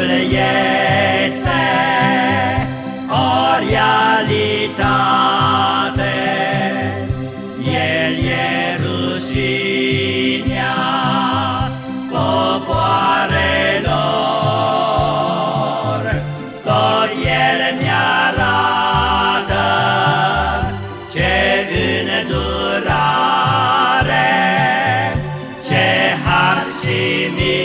este o realitate, El e rușinea popoarelor, tot El ne arată ce îndurare, ce har și milă,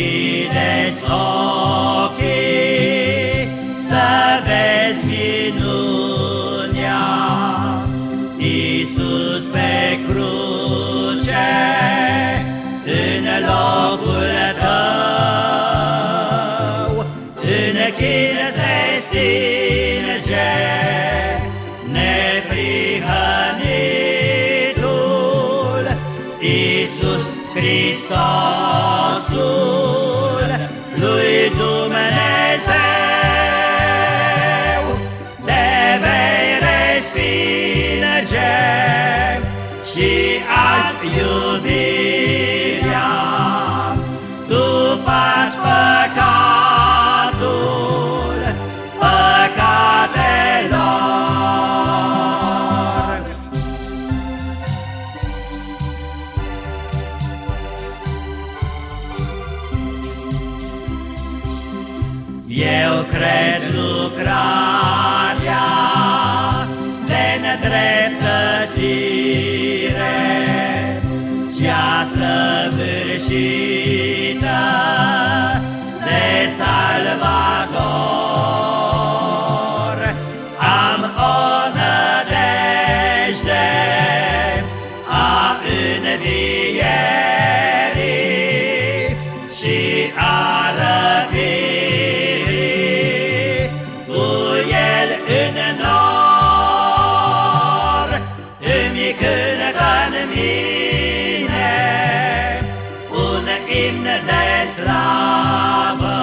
Deschideți ochii să vezi minunea, Iisus pe cruce în locul tău, în chin se stinge neprihănitul Iisus Hristosul Eu cred lucrarea de nedreptățire, cea săvârșită de salvator. Am o nădejde a învierii și a imn de slavă,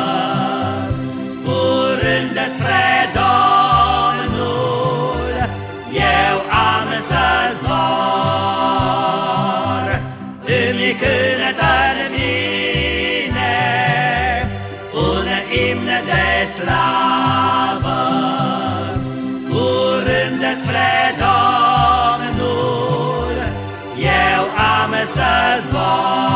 Curând despre Domnul, Eu am să zbor. Îmi cântă mine Un imn de slavă, Curând despre Domnul, Eu am să zbor.